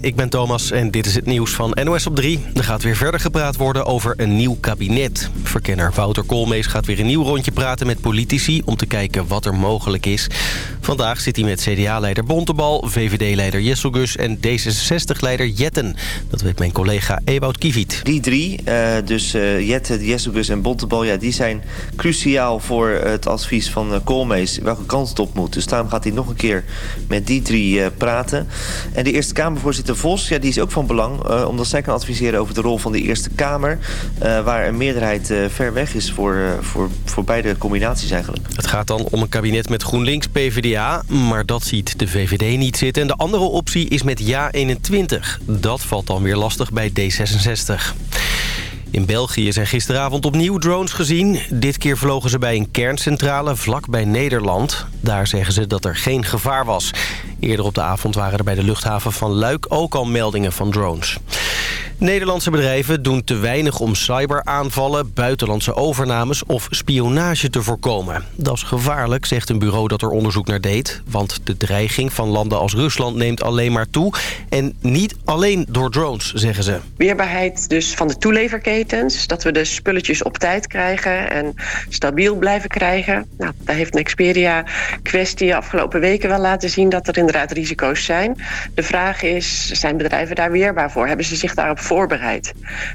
Ik ben Thomas en dit is het nieuws van NOS op 3. Er gaat weer verder gepraat worden over een nieuw kabinet. Verkenner Wouter Koolmees gaat weer een nieuw rondje praten met politici... om te kijken wat er mogelijk is. Vandaag zit hij met CDA-leider Bontebal, VVD-leider Jesselgus... en D66-leider Jetten. Dat weet mijn collega Ewout Kiviet. Die drie, uh, dus uh, Jetten, Jesselgus en Bontebal... Ja, die zijn cruciaal voor het advies van uh, Koolmees... welke kant het op moet. Dus daarom gaat hij nog een keer met die drie praten. En de Eerste Kamer Voorzitter Vos, ja, die is ook van belang... Uh, omdat zij kan adviseren over de rol van de Eerste Kamer... Uh, waar een meerderheid uh, ver weg is voor, voor, voor beide combinaties eigenlijk. Het gaat dan om een kabinet met GroenLinks PvdA... maar dat ziet de VVD niet zitten. En de andere optie is met Ja21. Dat valt dan weer lastig bij D66. In België zijn gisteravond opnieuw drones gezien. Dit keer vlogen ze bij een kerncentrale vlak bij Nederland. Daar zeggen ze dat er geen gevaar was. Eerder op de avond waren er bij de luchthaven van Luik ook al meldingen van drones. Nederlandse bedrijven doen te weinig om cyberaanvallen, buitenlandse overnames of spionage te voorkomen. Dat is gevaarlijk, zegt een bureau dat er onderzoek naar deed. Want de dreiging van landen als Rusland neemt alleen maar toe. En niet alleen door drones, zeggen ze. Weerbaarheid dus van de toeleverketens. Dat we de spulletjes op tijd krijgen en stabiel blijven krijgen. Nou, daar heeft een Expedia-kwestie afgelopen weken wel laten zien dat er inderdaad risico's zijn. De vraag is, zijn bedrijven daar weerbaar voor? Hebben ze zich daarop voorbereid.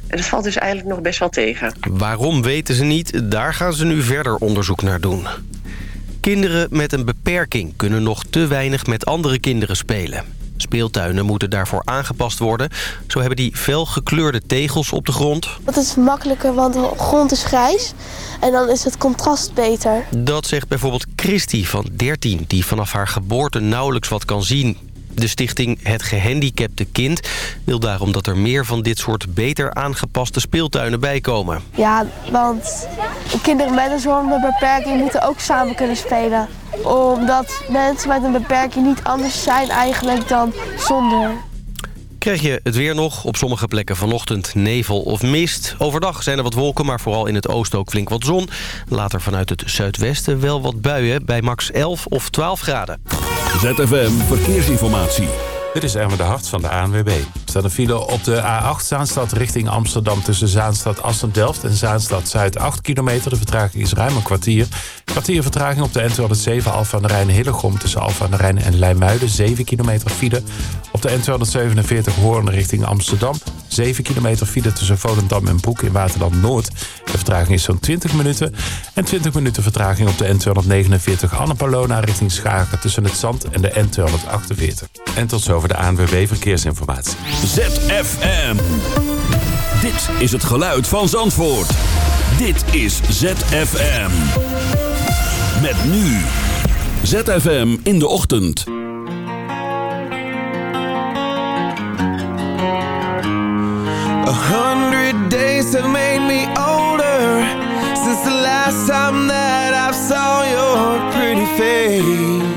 En dat valt dus eigenlijk nog best wel tegen. Waarom weten ze niet? Daar gaan ze nu verder onderzoek naar doen. Kinderen met een beperking kunnen nog te weinig met andere kinderen spelen. Speeltuinen moeten daarvoor aangepast worden. Zo hebben die felgekleurde tegels op de grond. Dat is makkelijker, want de grond is grijs. En dan is het contrast beter. Dat zegt bijvoorbeeld Christy van 13... die vanaf haar geboorte nauwelijks wat kan zien. De stichting Het Gehandicapte Kind wil daarom dat er meer van dit soort beter aangepaste speeltuinen bijkomen. Ja, want kinderen met een beperking moeten ook samen kunnen spelen. Omdat mensen met een beperking niet anders zijn eigenlijk dan zonder. Krijg je het weer nog. Op sommige plekken vanochtend nevel of mist. Overdag zijn er wat wolken, maar vooral in het oosten ook flink wat zon. Later vanuit het zuidwesten wel wat buien bij max 11 of 12 graden. ZFM Verkeersinformatie. Dit is Erwin de Hart van de ANWB. Staat een file op de A8 Zaanstad richting Amsterdam... tussen Zaanstad Assen-Delft en Zaanstad Zuid 8 kilometer. De vertraging is ruim een kwartier. Kwartier vertraging op de N207 Alfa aan de Rijn Hillegom... tussen Alfa aan de Rijn en Leimuiden. 7 kilometer file. Op de N247 Hoorn richting Amsterdam. 7 kilometer file tussen Volendam en Broek in Waterland Noord. De vertraging is zo'n 20 minuten. En 20 minuten vertraging op de N249 Annapolona richting Schagen... tussen het Zand en de N248. En tot zover de ANWB Verkeersinformatie. ZFM. Dit is het geluid van Zandvoort. Dit is ZFM. Met nu. ZFM in de ochtend. A hundred days have made me older Since the last time that I saw your pretty face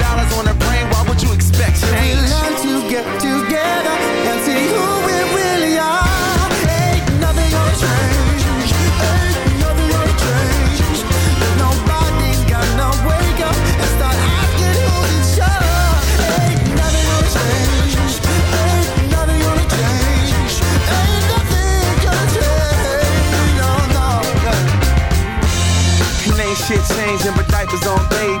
affect change. We learn to get together and see who we really are. Ain't nothing gonna change. Ain't nothing gonna change. But gonna wake up and start asking. Ain't nothing gonna change. Ain't nothing gonna change. Ain't nothing gonna change. No, no. Ain't shit changing, but diapers on baby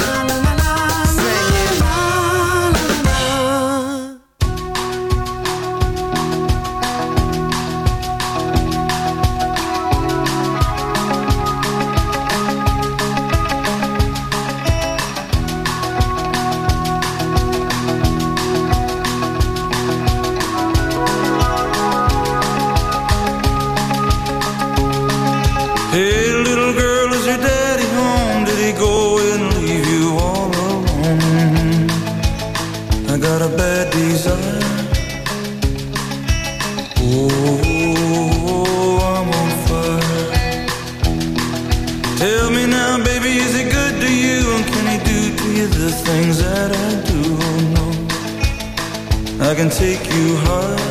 you the things that I do know. I can take you high.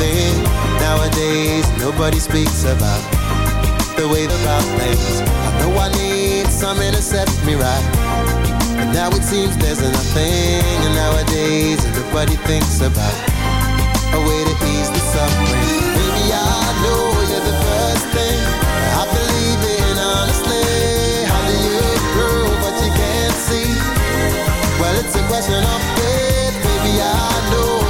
Thing. Nowadays, nobody speaks about the way about things. I know I need something to set me right. But now it seems there's nothing. And nowadays, everybody thinks about a way to ease the suffering. Maybe I know you're the first thing I believe in honestly. How do you prove what you can't see? Well, it's a question of faith. Maybe I know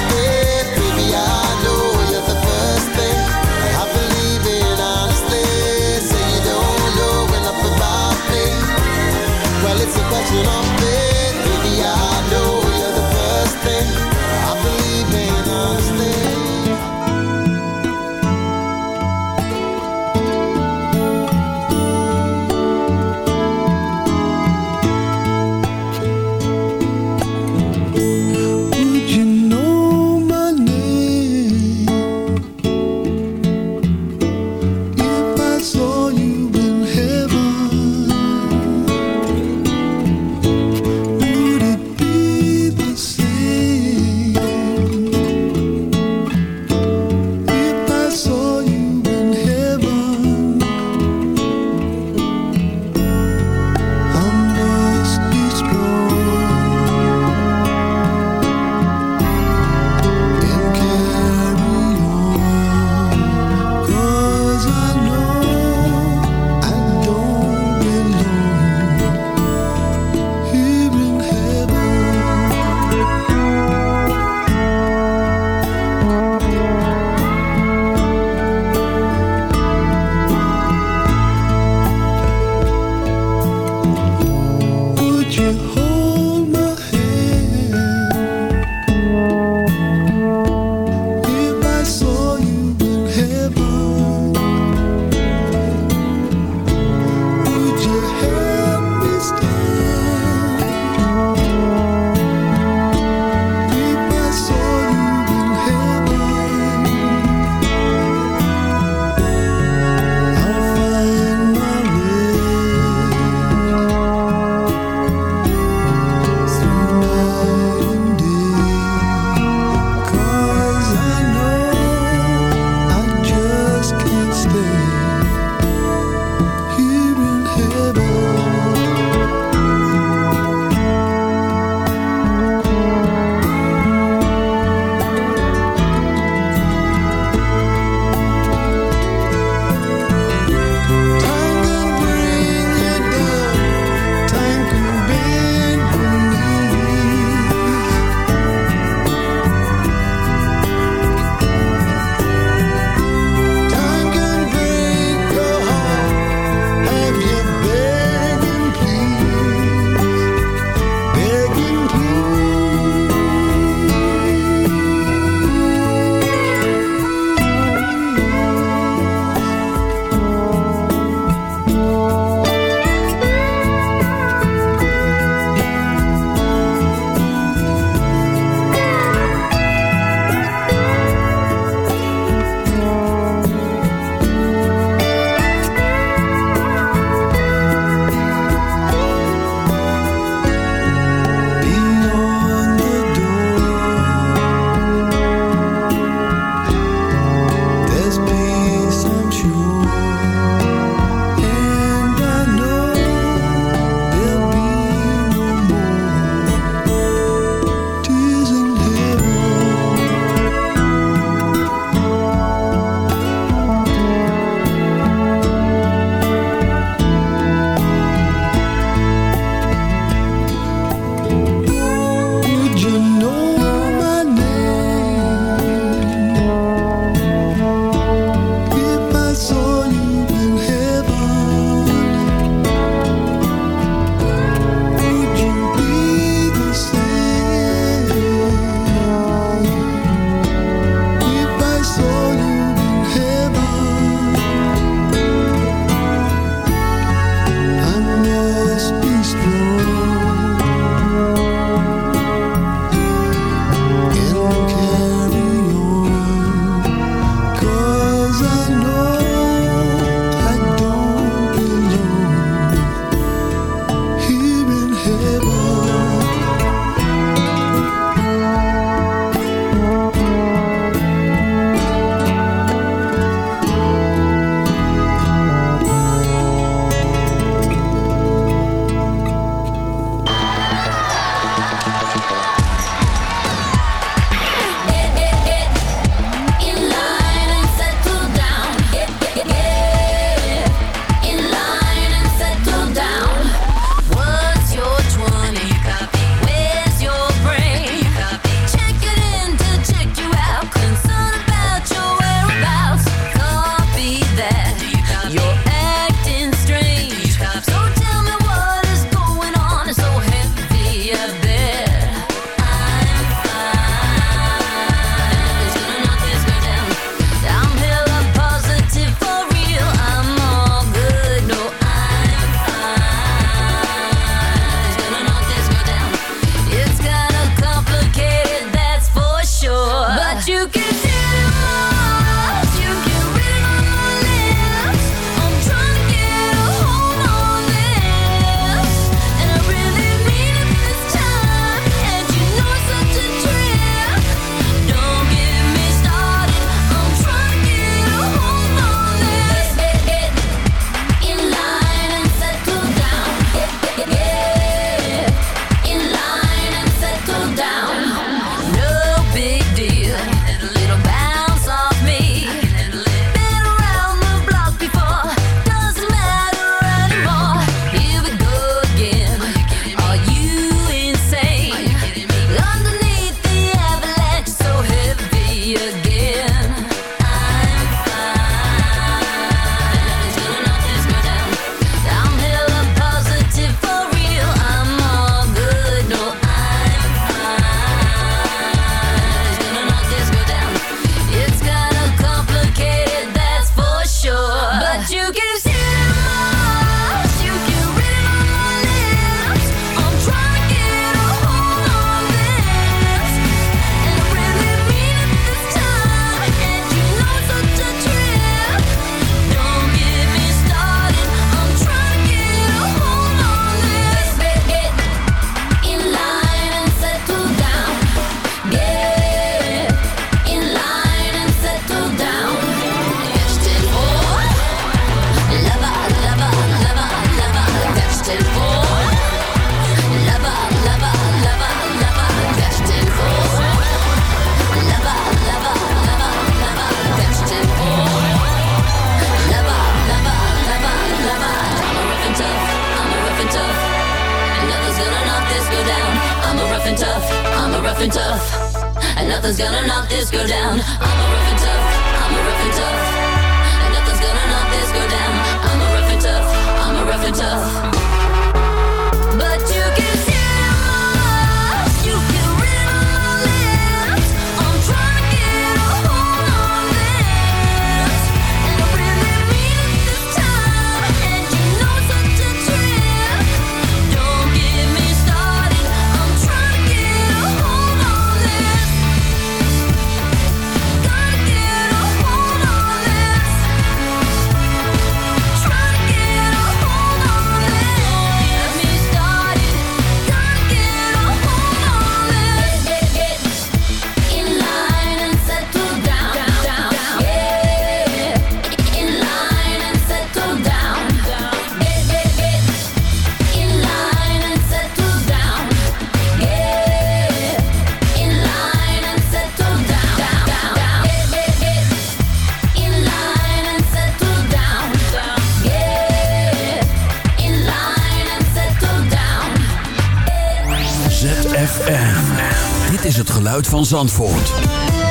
van Zandvoort.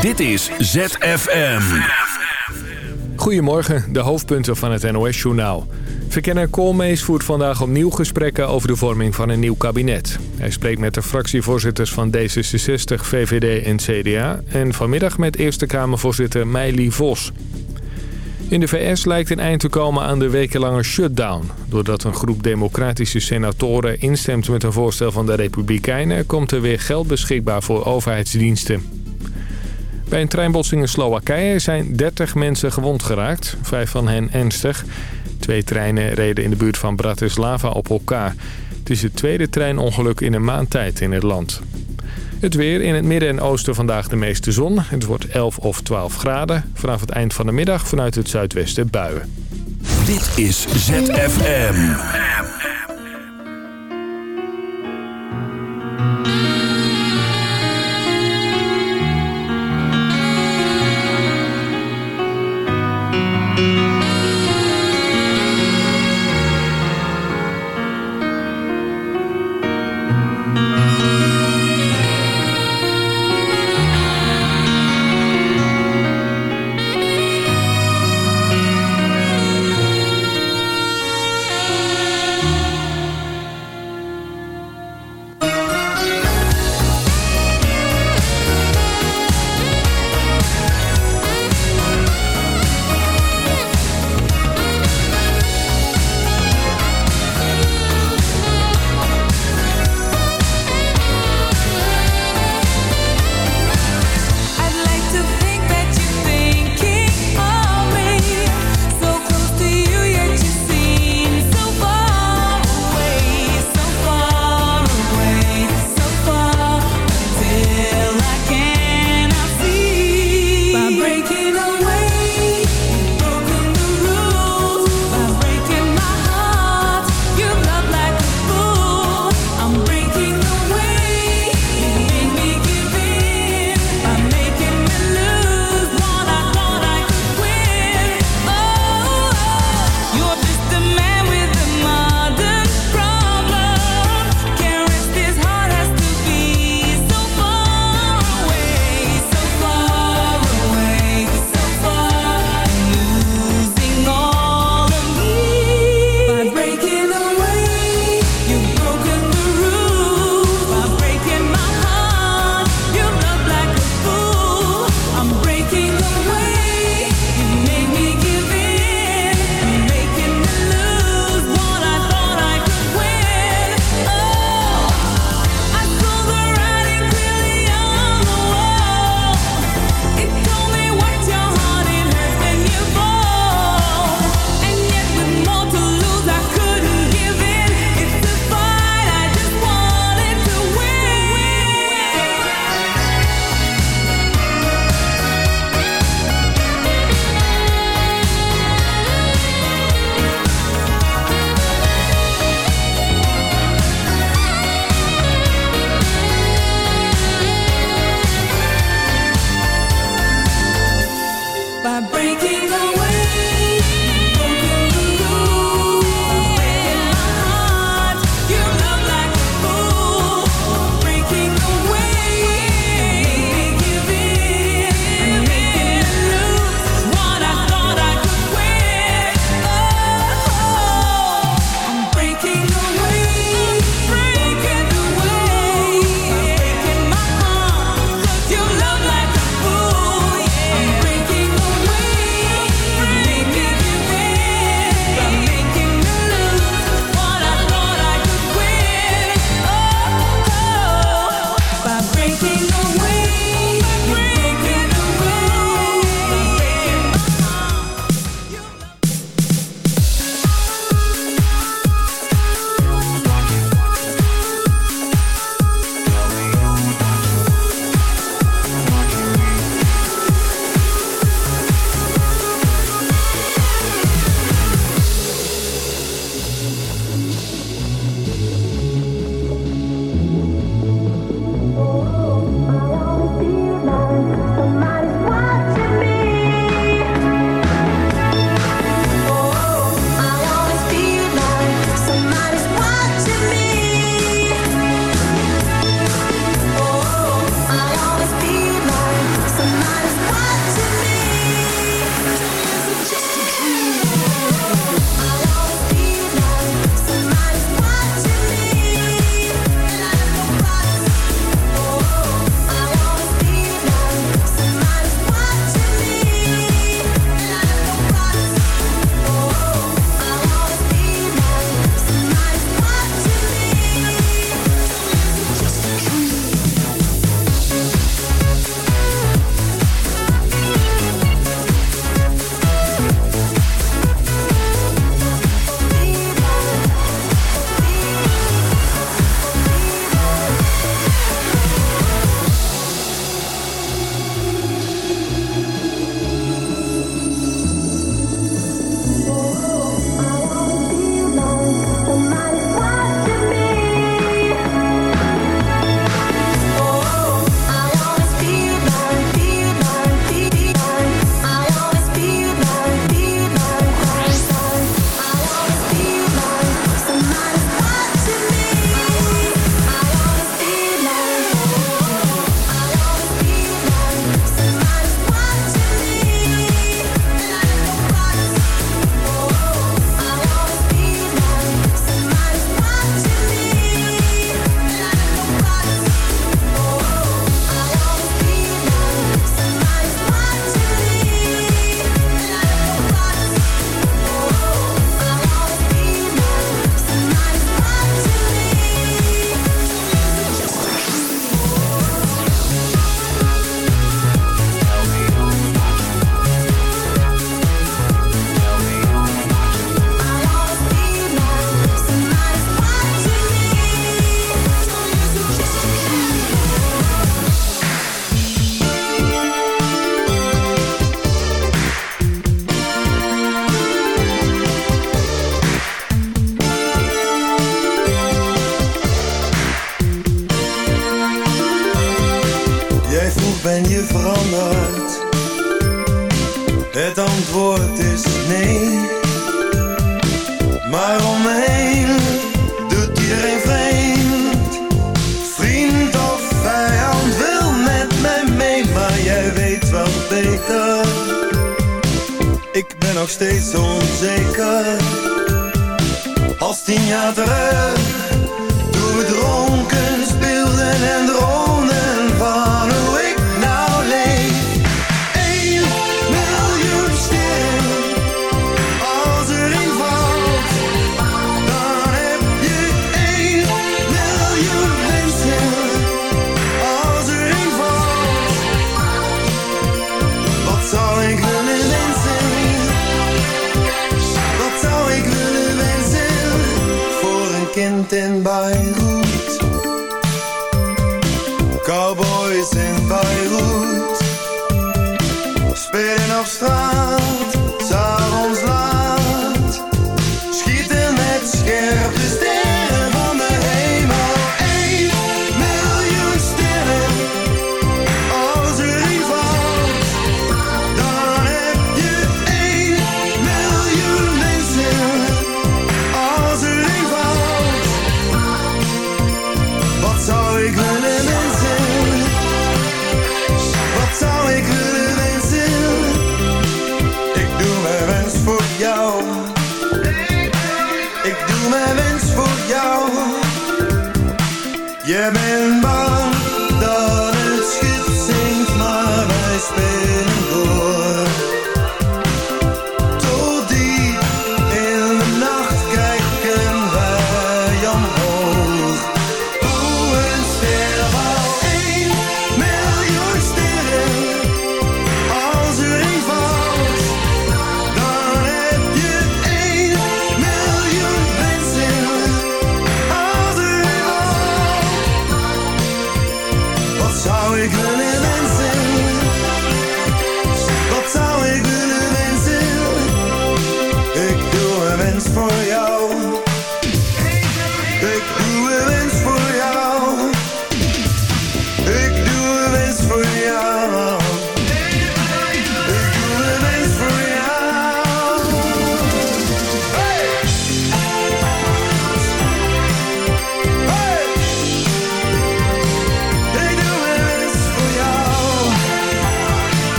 Dit is ZFM. Goedemorgen, de hoofdpunten van het NOS-journaal. Verkenner Koolmees voert vandaag opnieuw gesprekken over de vorming van een nieuw kabinet. Hij spreekt met de fractievoorzitters van D66, VVD en CDA... en vanmiddag met Eerste Kamervoorzitter Meili Vos. In de VS lijkt een eind te komen aan de wekenlange shutdown. Doordat een groep democratische senatoren instemt met een voorstel van de Republikeinen... komt er weer geld beschikbaar voor overheidsdiensten. Bij een treinbotsing in Slowakije zijn 30 mensen gewond geraakt, vijf van hen ernstig. Twee treinen reden in de buurt van Bratislava op elkaar. Het is het tweede treinongeluk in een maand tijd in het land. Het weer in het midden en oosten vandaag de meeste zon. Het wordt 11 of 12 graden. Vanaf het eind van de middag vanuit het zuidwesten buien. Dit is ZFM.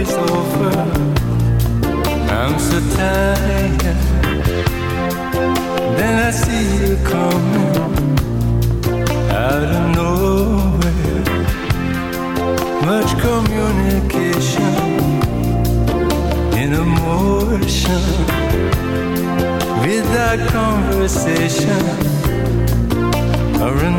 is over. I'm so tired. Then I see you coming out of nowhere. Much communication in emotion. Without conversation or an.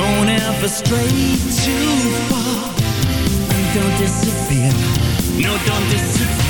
Don't ever stray too far. And don't disappear. No, don't disappear.